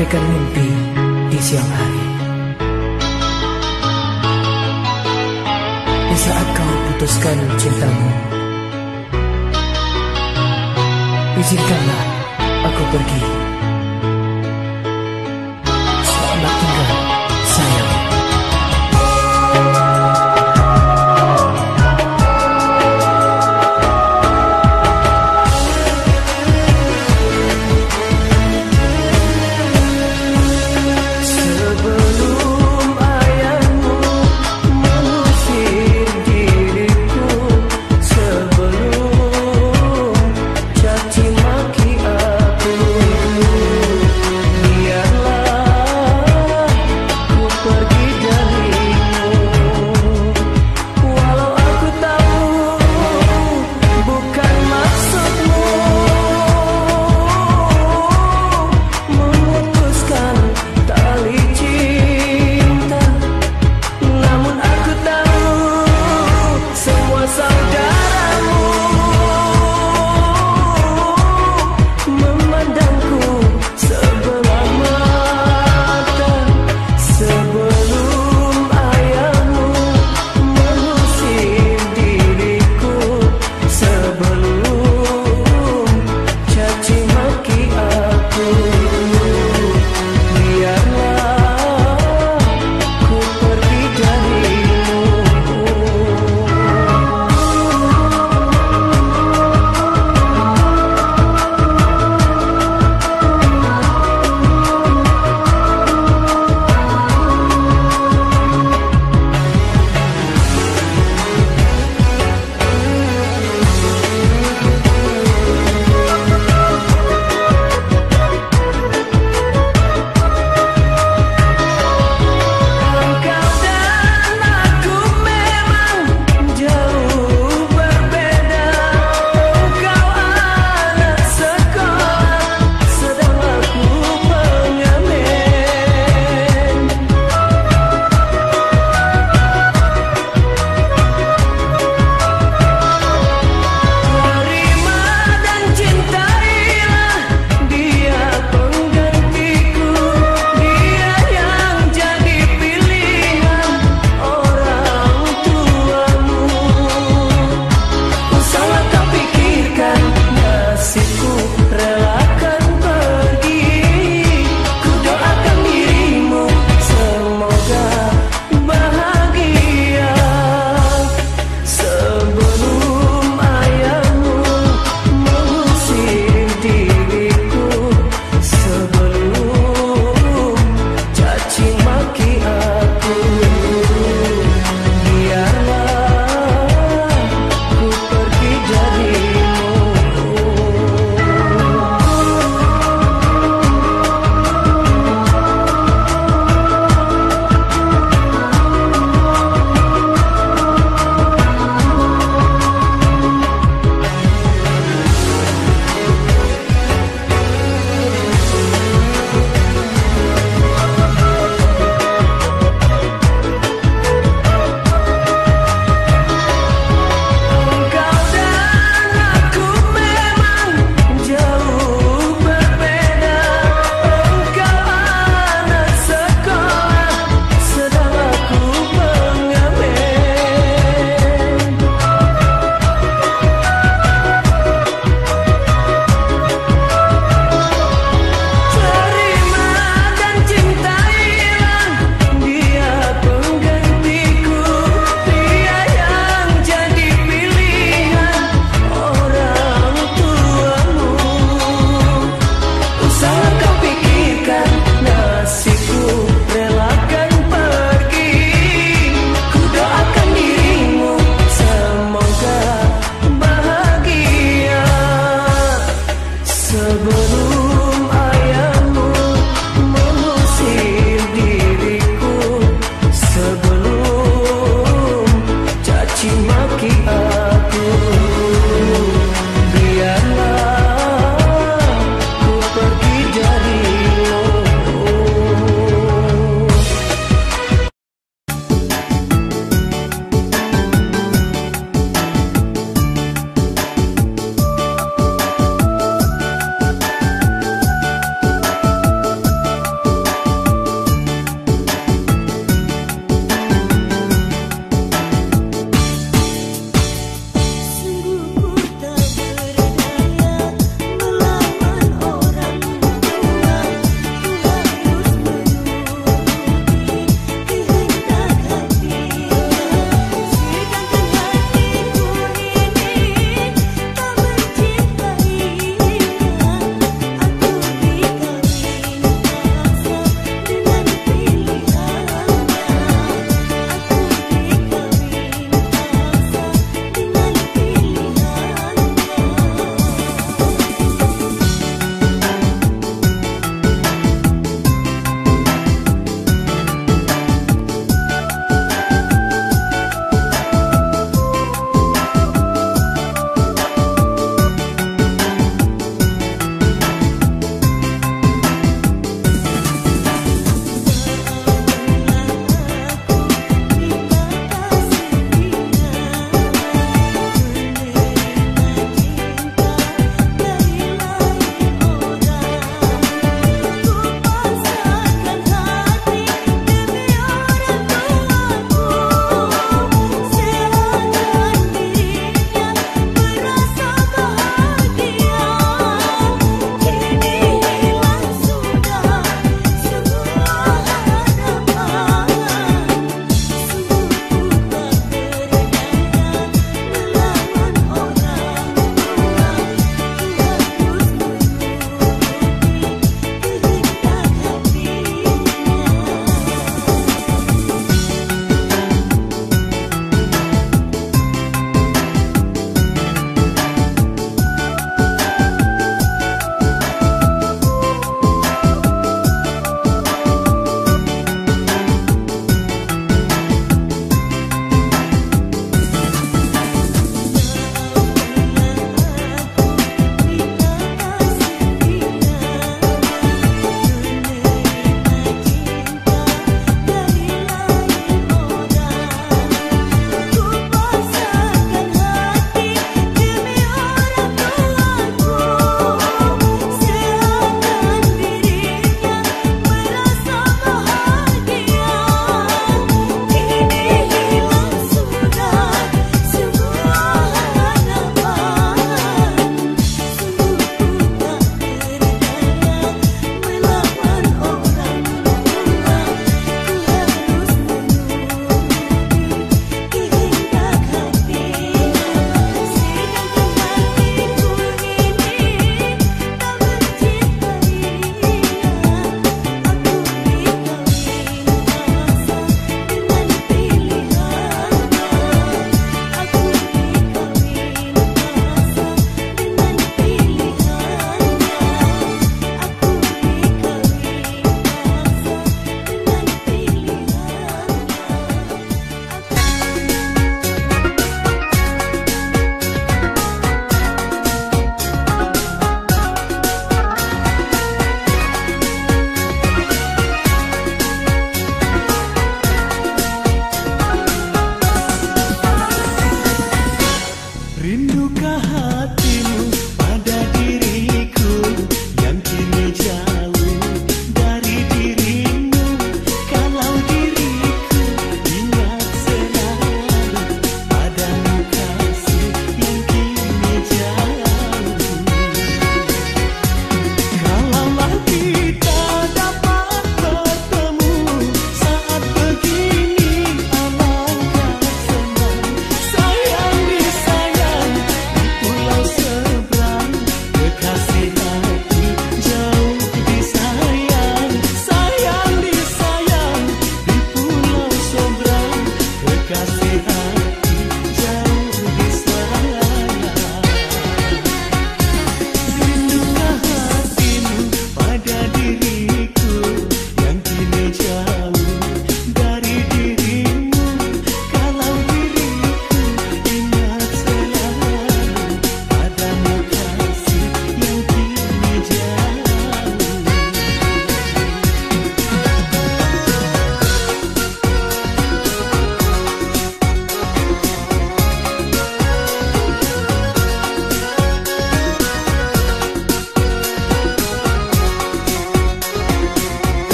bagaikan mimpi di siang hari. Di saat kau putuskan cintamu, izinkanlah aku pergi.